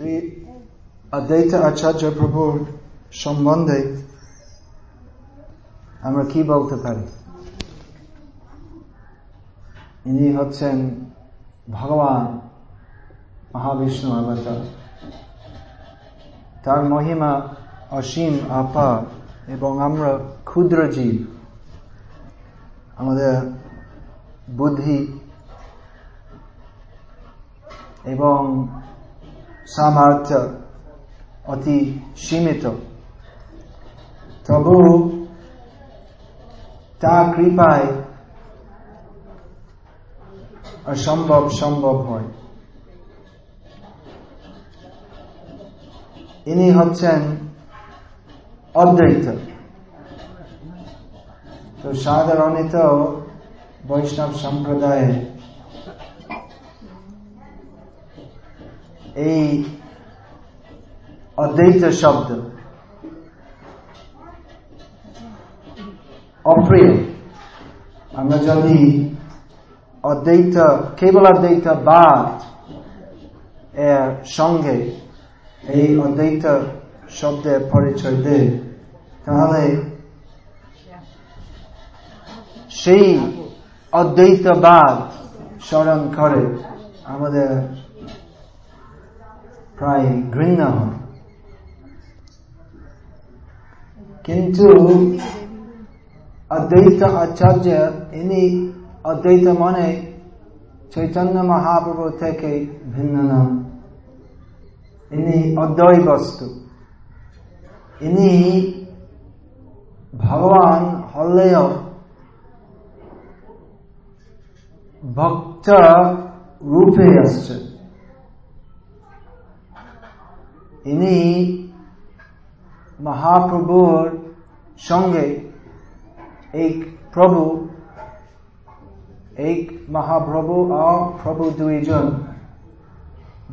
শ্রী অদ্বৈত আচার্য প্রভুর সম্বন্ধে আমরা কি বলতে পারি? ইনি হচ্ছেন ভগবান মহাবিষ্ণু অবতার। তার মহিমা অসীম আপার এবং আমরা ক্ষুদ্র জীব। আমাদের বুদ্ধি এবং সামর্থ্য, অতি সীমিত। তবু তা কৃপায় অসম্ভব সম্ভব হয়। ইনি হচ্ছেন অদ্বৈত। তো সাধারণত বৈষ্ণব সম্প্রদায়ে এই অদ্বৈত শব্দ। অপ্রিয়। আমরা যদি অদ্বৈত, কেবল অদ্বৈত বাদ এর সঙ্গে এই অদ্বৈত শব্দের পরিচয় দেয় তাহলে সেই অদ্বৈতবাদ স্মরণ করে আমাদের প্রায় ঘৃণা হয়। কিন্তু অদ্বৈত আচার্য ইনি অদ্বৈত মানে চৈতন্য মহাপ্রভু থেকে ভিন্ন নাম। ইনি অদ্বয় বস্তু। ইনি ভগবান হলেও ভক্ত রূপে আসছে ইনি মহাপ্রভুর সঙ্গে এক প্রভু, এক মহাপ্রভু আর প্রভু দুইজন।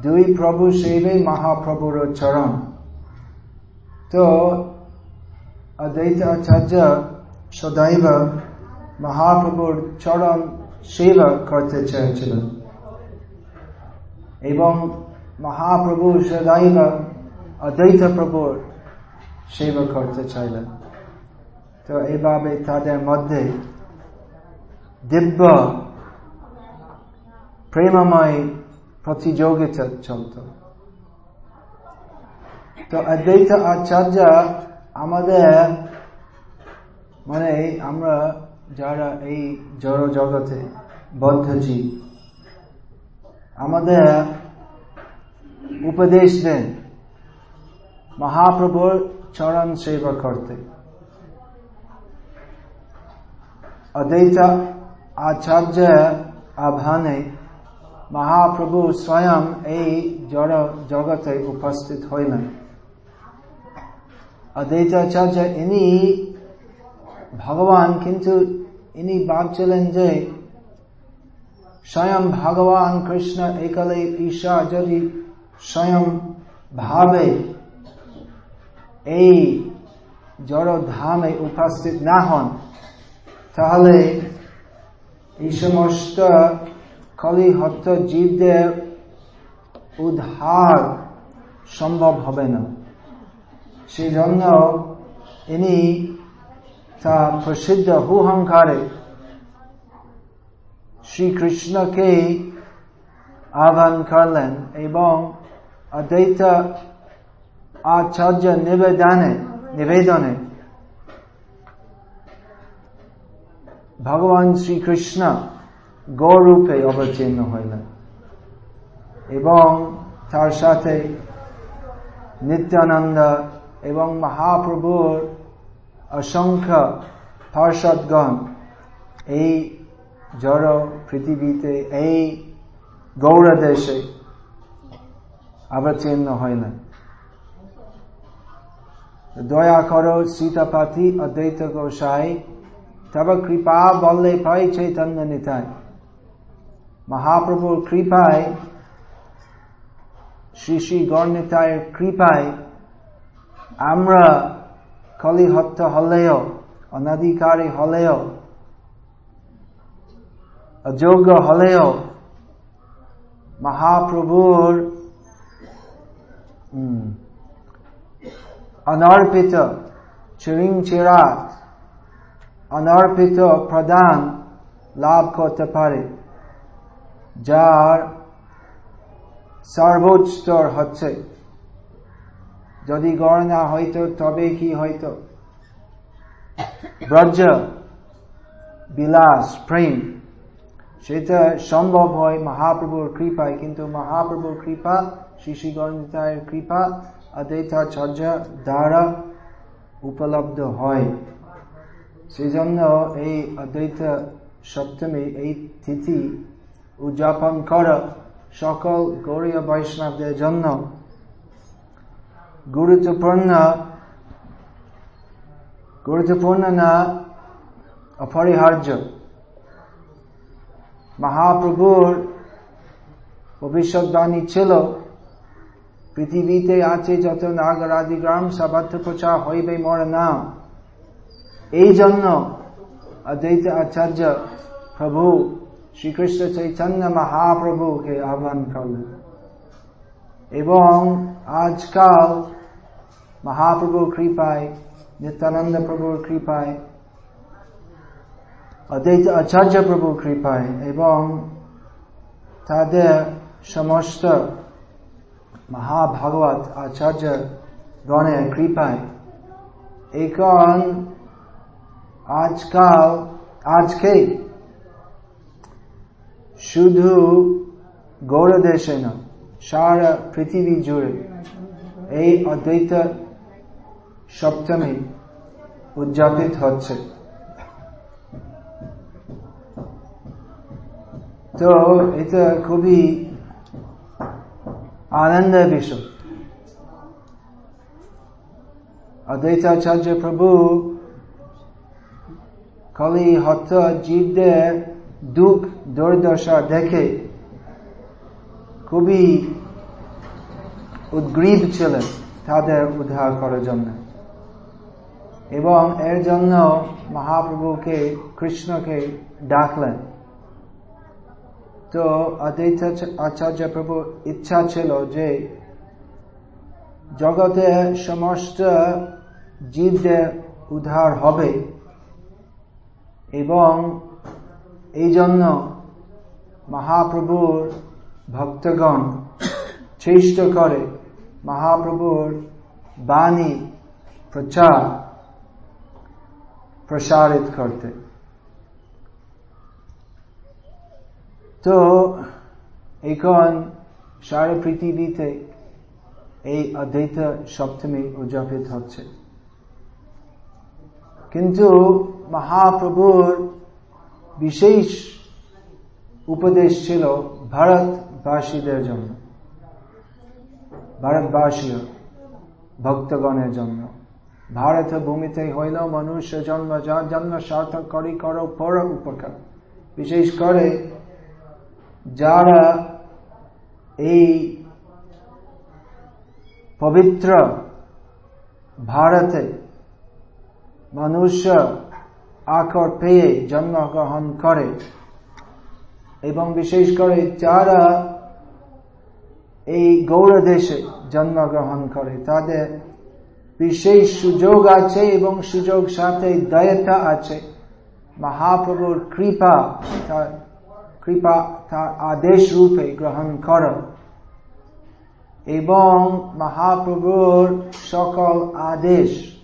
দুই প্রভু সেবে মহাপ্রভুর চরণ। তো অদ্বৈত আচার্য সদৈব মহাপ্রভুর চরণ সেবা করতে চেয়েছিলেন। এবং মহাপ্রভু সদৈব অদ্বৈত প্রভুর সেবা করতে চাইলেন তো এইভাবে তাদের মধ্যে দিব্য প্রেমময় প্রতিযোগিতা চলত তো অদ্বৈত আচার্য আমাদের মানে আমরা যারা এই জড় জগতে বদ্ধজীব আমাদের উপদেশ দেন মহাপ্রভুর চরণ সেবা করতে অদ্বৈত আচার্য আভানে মহাপ্রভু স্বয়ং এই জড় জগতে উপস্থিত হইলেন অদ্বৈত আচার্য ইনি ভগবান কিন্তু ইনি ভাবছিলেন যে স্বয়ং ভগবান কৃষ্ণ একলে ঈশা যদি স্বয়ং ভাবে এই জড় ধামে উপস্থিত না হন, তাহলে এই সমস্ত কলিহত জীবদের উদ্ধার সম্ভব হবে না। সেই জন্য ইনি তা প্রসিদ্ধ হুহংকারে শ্রীকৃষ্ণকে আহ্বান করলেন এবং অদ্বৈত আচার্য নিবেদনে নিবেদনে। ভগবান শ্রীকৃষ্ণ গৌরূপে অবতীর্ণ হইলেন এবং তার সাথে নিত্যানন্দ এবং মহাপ্রভুর অসংখ্য পার্ষদগণ এই জড় পৃথিবীতে, এই গৌর দেশে অবতীর্ণ হইলেন। দয়া করো, সীতাপাতি অদ্বৈত গোসাই, তব কৃপা বললে পাই চৈতন্য নিতাই। মহাপ্রভুর কৃপায়, শ্রী শ্রী গণনিতায়ের কৃপায়, আমরা কলিহত্য হলেও অনাধিকারী হলেও, অযোগ্য হলেও মহাপ্রভুর অনর্পিত চিরিং চিরাত অনর্পিত প্রদান লাভ করতে পারে, যার সর্বোচ্চ স্তর হচ্ছে। যদি গণনা হইতো, তবে কি হইতো? ব্রজ বিলাস, প্রেম সেটা সম্ভব হয় মহাপ্রভুর কৃপায়, কিন্তু মহাপ্রভুর কৃপা, শিশি গণিতায়ের কৃপা অদ্বৈতাচার্য দ্বারা উপলব্ধ হয়। সেজন্য এই অদ্বৈত সপ্তমী এই তিথি উদযাপন করা সকল গৌরীয় বৈষ্ণবদের জন্য গুরুত্বপূর্ণ। গুরুত্বপূর্ণ না, অপরিহার্য। মহাপ্রভুর ভবিষ্যৎবাণী ছিল পৃথিবীতে আছে যত নাগরাদি গ্রাম সাবাধ্য প্রচার হইবে মর নাম। এই জন্য অদ্বৈত আচার্য প্রভু শ্রীকৃষ্ণ চৈতন্য মহাপ্রভুকে আহ্বান করলেন। এবং আজকাল মহাপ্রভুর কৃপায়, নিত্যানন্দ প্রভুর কৃপায়, অদ্বৈত আচার্য প্রভুর কৃপায় এবং তাদের সমস্ত মহাভাগবত আচার্য গণের কৃপায়। এখন আজকাল, আজকে শুধু গৌরদেশে না, সারা পৃথিবী জুড়ে এই অদ্বৈত সপ্তমী উদযাপিত হচ্ছে। তো এটা খুবই আনন্দের বিষয় অদ্বৈতাচার্য প্রভু খালি হত জীবদের দুঃখ দুর্দশা দেখে খুবই উদ্গ্রীব ছিলেন তাদের উদ্ধার করার জন্য। এবং এর জন্য মহাপ্রভুকে কৃষ্ণকে ডাকলেন। তো অদ্বৈত আচার্য প্রভু ইচ্ছা ছিল যে জগতে সমস্ত জীবদের উদ্ধার হবে এবং এই জন্য মহাপ্রভুর ভক্তগণ চেষ্টা করে মহাপ্রভুর বাণী প্রচার, প্রসারিত করতে। তো, এখন সারা পৃথিবীতে এই অদ্বৈত সপ্তমী উদযাপিত হচ্ছে। কিন্তু মহাপ্রভুর বিশেষ উপদেশ ছিল ভারতবাসীদের জন্য ভারতবাসীয় ভক্তগণের জন্য। ভারত ভূমিতে হইল মনুষ্য জন্ম, যা জন্ম সার্থক করি, করো, পর উপকার। বিশেষ করে যারা এই পবিত্র ভারতে মানুষ আকর পেয়ে জন্মগ্রহণ করে, এবং বিশেষ করে যারা এই গৌর দেশে জন্মগ্রহণ করে, তাদের বিশেষ সুযোগ আছে এবং সুযোগ সাথে দয়তা আছে। মহাপ্রভুর কৃপা কৃপা তার আদেশ রূপে গ্রহণ কর। এবং মহাপ্রভুর সকল আদেশ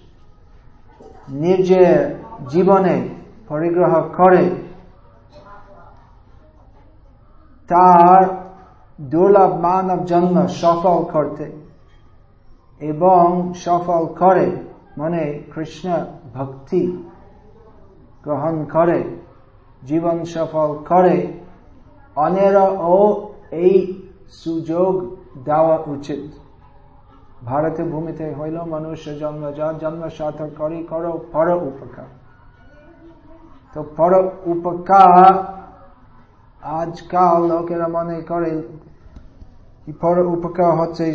নিজের জীবনে পরিগ্রহ করে। তার দুর্লভ মানব জন্ম সফল করতে এবং সফল করে মনে কৃষ্ণ ভক্তি গ্রহণ করে, জীবন সফল করে ও এই সুযোগ দেওয়া উচিত। ভারতের ভূমিতে হইল মানুষ জন্ম যা জন্ম সার্থক করি, করো, পর উপকার। তো পর উপকার আজকাল লোকেরা মনে করে পর উপকার হচ্ছে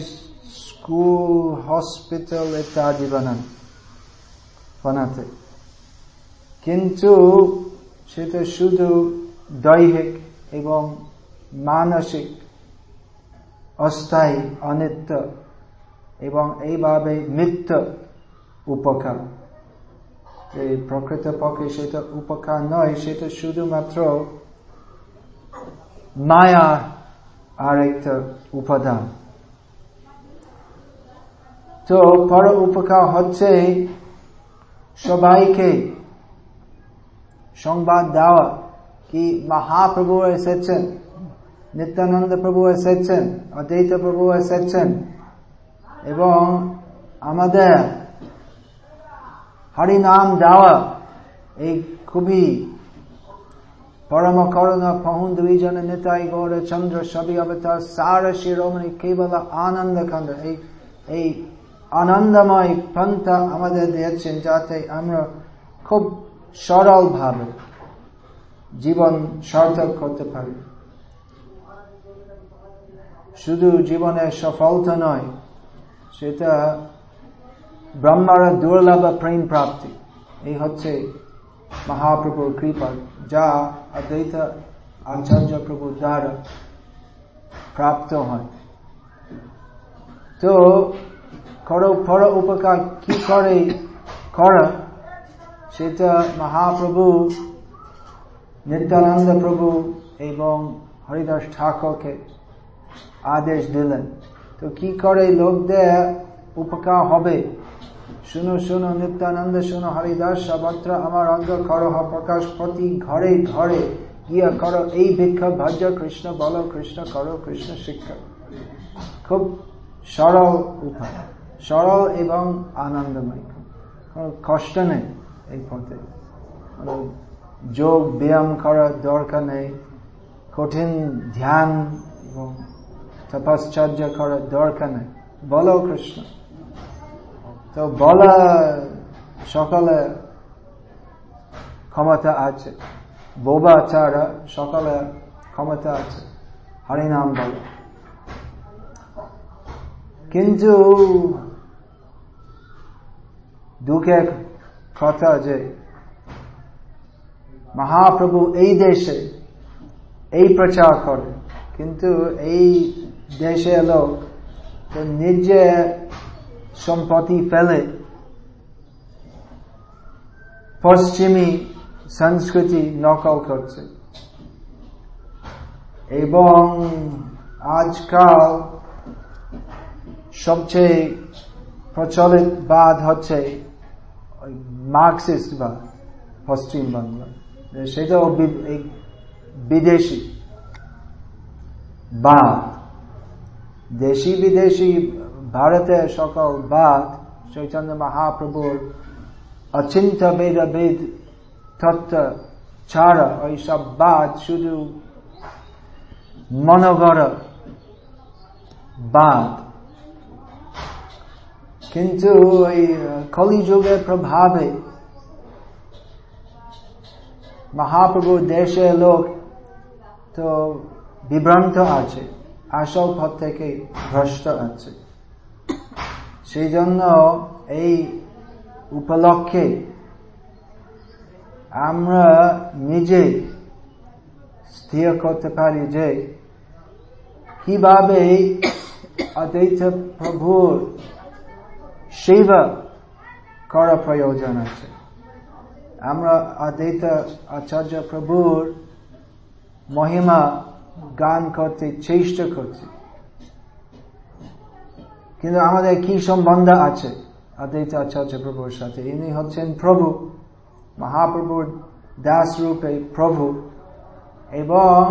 স্কুল, হসপিটাল ইত্যাদি বানান, বানাতে। কিন্তু সেটা শুধু দৈহিক এবং মানসিক অস্থায়ী, অনিত্য এবং এইভাবে মিথ্য উপকার। এই প্রকৃত পক্ষে সেটা উপকার নয়, সেটা শুধুমাত্র মায়া আর একটা উপাদান। তো পর উপকার হচ্ছে সবাইকে সংবাদ দেওয়া। কি মহাপ্রভু এসেছেন নিত্যানন্দ প্রভু এসেছেন অদ্বৈত প্রভু এসেছেন এবং আমাদের হরিনাম দেওয়া এই খুবই পরম করুণা পহুন দুইজন নিতাই গৌর চন্দ্র সবই অবতার সার শিরোমণি কেবল আনন্দ খন্ড এই এই আনন্দময় পন্থা আমাদের দিয়েছেন যাতে আমরা খুব সরল ভাবে জীবন সার্থক করতে পারি। শুধু জীবনে সফলতা নয়, সেটা ব্রহ্মার দুর্লভ প্রেম প্রাপ্তি। এই হচ্ছে মহাপ্রভুর কৃপা, যা অদ্বৈত আচার্য প্রভু দ্বারা প্রাপ্ত হয়। তো, করো, পর উপকার কি করে করা, সেটা মহাপ্রভু নিত্যানন্দ প্রভু এবং হরিদাস ঠাকুরকে আদেশ দিলেন। তো কি করে লোকদের উপকার হবে? শুনো শুনো, নিত্যানন্দ, শুনো, হরিদাস, সর্বত্র আমার অঙ্গ করহ প্রকাশ প্রতি ঘরে ঘরে গিয়া করো, এই ভিক্ষা ভজ্য কৃষ্ণ বলো, কৃষ্ণ করো, কৃষ্ণ শিক্ষা। খুব সরল উপায়, সরল এবং আনন্দময়। কষ্ট নেই এই পথে। যোগ ব্যায়াম করার দরকার নেই, কঠিন ধ্যান এবং তপশ্চর্য করার দরকার নেই। বলো কৃষ্ণ। তো বলা সকালে ক্ষমতা আছে। বোবা ছাড়া সকালে ক্ষমতা আছে। হরিনাম বল। কিন্তু দুঃখের কথা যে মহাপ্রভু এই দেশে এই প্রচার করে। কিন্তু এই দেশে লোক নিজে সম্পত্তি ফেলে পশ্চিমী সংস্কৃতি নকল করছে। এবং আজকাল সবচেয়ে প্রচলিত বাদ হচ্ছে মার্কসিস্ট বাদ পশ্চিম বাংলা সেটাও বিদেশি। বাদ দেশি বিদেশি ভারতের সকল বাদ চৈতন্য মহাপ্রভুর অচিন্ত বেদ বেদ, তত্ত্ব, ছাড়া ওই সব বাদ শুধু মনোগর বাদ কিন্তু ওই কলিযুগের প্রভাবে মহাপ্রভু দেশে লোক তো বিভ্রান্ত আছে, আসল পথ থেকে ভ্রষ্ট আছে। সেই জন্য এই উপলক্ষে আমরা নিজে স্থির করতে পারি যে কীভাবে অদ্বৈত প্রভুর সেবা করা প্রয়োজন আছে। আমরা অদ্বৈত আচার্য প্রভুর মহিমা গান করতে চেষ্টা করছি। কিন্তু আমাদের কি সম্বন্ধ আছে অদ্বৈত আচার্য প্রভুর সাথে? ইনি হচ্ছেন প্রভু, মহাপ্রভুর দাস রূপে প্রভু এবং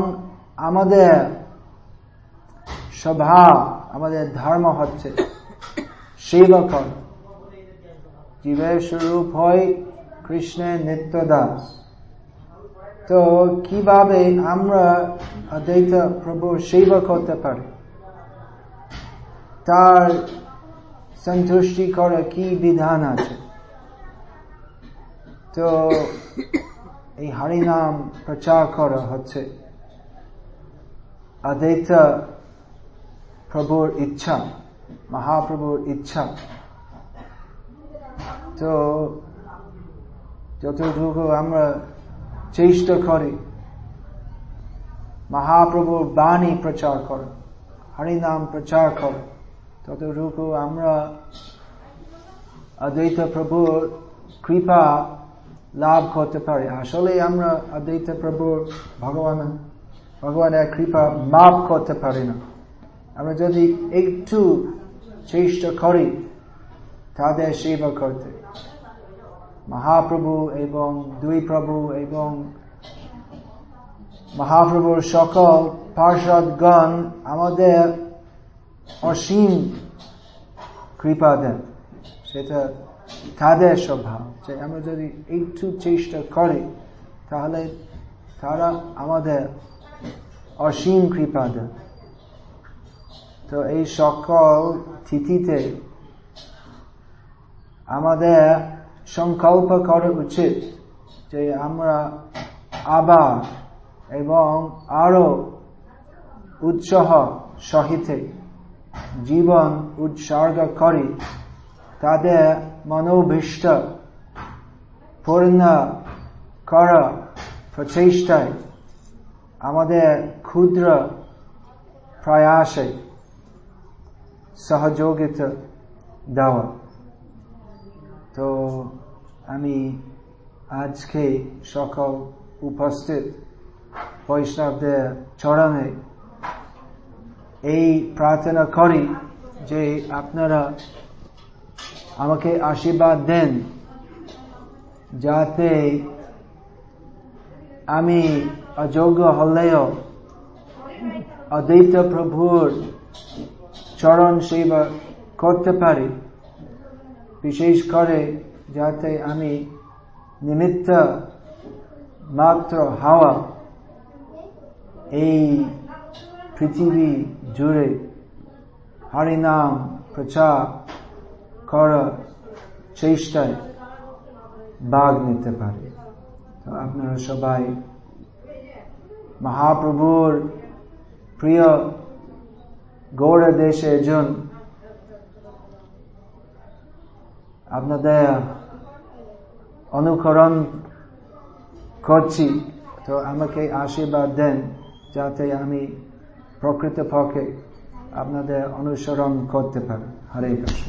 আমাদের স্বভাব আমাদের ধর্ম হচ্ছে সেবা কর জীবের স্বরূপ হয় কৃষ্ণের নিত্য দাস তো কীভাবে আমরা অদ্বৈত প্রভুর সেবা করতে পারি? তার সন্তুষ্টি করা কি বিধান আছে? তো এই হরিনাম প্রচার করা হচ্ছে। অদ্বৈত প্রভুর ইচ্ছা, মহাপ্রভুর ইচ্ছা। তো যতটুকু আমরা চেষ্টা করি, মহাপ্রভুর বাণী প্রচার কর, হরিনাম প্রচার কর, ততটুকু আমরা অদ্বৈত প্রভুর কৃপা লাভ করতে পারি। আসলে আমরা অদ্বৈত প্রভুর ভগবান, ভগবানের কৃপা মাপ করতে পারি না। আমরা যদি একটু চেষ্টা করি তাদের সেবা করতে। মহাপ্রভু এবং দুই প্রভু এবং মহাপ্রভুর সকল পার্ষদগণ আমাদের অসীম কৃপা দেন। সেটা তাদের স্বভাব যে আমরা যদি একটু চেষ্টা করি, তাহলে তারা আমাদের অসীম কৃপা দেন। তো এই সকল তিথিতে আমাদের সংকল্প করা উচিত যে আমরা আবার এবং আরও উৎসাহ সহিতে জীবন উৎসর্গ করি। তাদের মনোভীষ্ট পূর্ণ করা প্রচেষ্টায় আমাদের ক্ষুদ্র প্রয়াসে সহযোগিতা দেওয়া। তো আমি আজকে সকল উপস্থিত বৈষ্ণবদের চরণে এই প্রার্থনা করি যে আপনারা আমাকে আশীর্বাদ দেন যাতে আমি অযোগ্য হলেও অদ্বৈত প্রভুর চরণ সেবা করতে পারি। বিশেষ করে যাতে আমি নিমিত্ত মাত্র হাওয়া এই পৃথিবী জুড়ে হরিনাম প্রচার করার চেষ্টায় ভাগ নিতে পারে। তো আপনারা সবাই মহাপ্রভুর প্রিয় গৌড় দেশে জন আপনাদের অনুকরণ করছি। তো আমাকে আশীর্বাদ দেন যাতে আমি প্রকৃতপক্ষে আপনাদের অনুসরণ করতে পারি। হরে কৃষ্ণ।